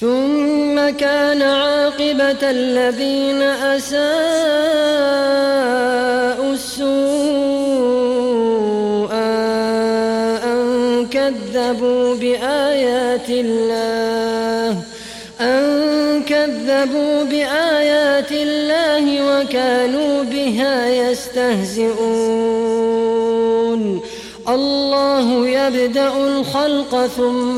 ثم كان عاقبة الذين أساءوا السوء أن كذبوا بآيات الله أن كذبوا بآيات الله وكانوا بها يستهزئون. الله يبدأ الخلق ثم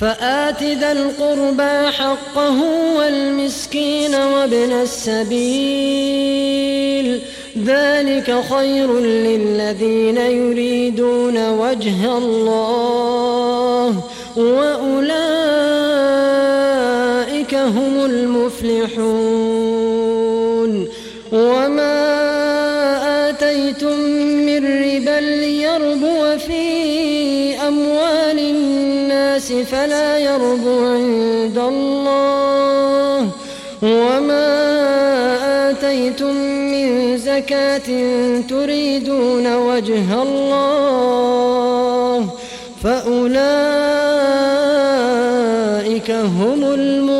فآت ذا القربى حقه والمسكين وابن السبيل. ذلك خير للذين يريدون وجه الله وأولئك هم المفلحون. وما آتيتم من ربا ليربو فلا يربو عند الله. وما آتيتم زكاة تريدون وجه الله. فأولئك هم المضعفون